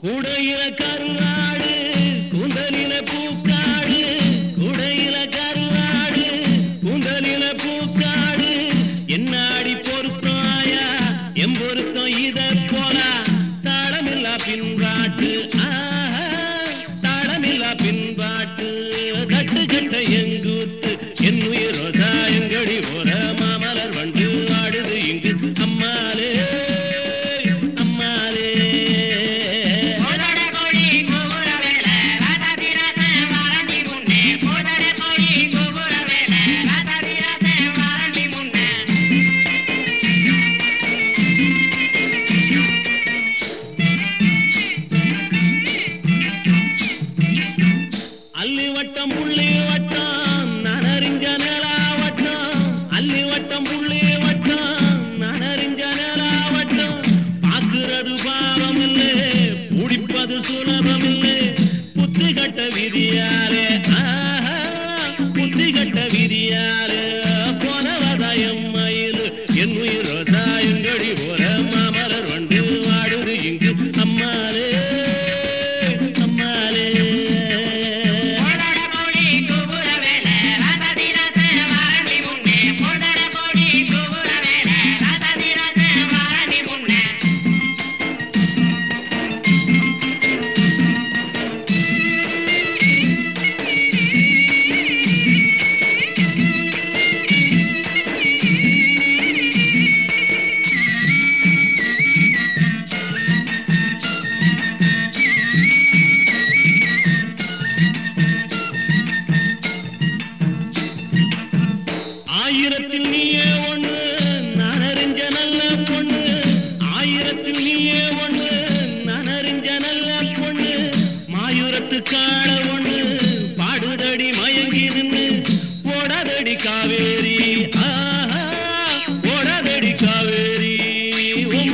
கூடையில கருங்காடு கட்ட விதியாரே. புத்தி கட்ட விதியாரே. போனவதாயம் மயில் என் உயிர் ஆயிரத்தில் நீயே ஒண்ணு நான் அறிஞ்ச நல்ல பொண்ணு. ஆயிரத்தில் நீயே ஒண்ணு நான் அறிஞ்ச நல்ல பொண்ணு. மாயூரத்து காண ஒண்ணு பாடுதடி மயங்கி நின்று ஓடாதடி காவேரி ஆஹா. காவேரி உன்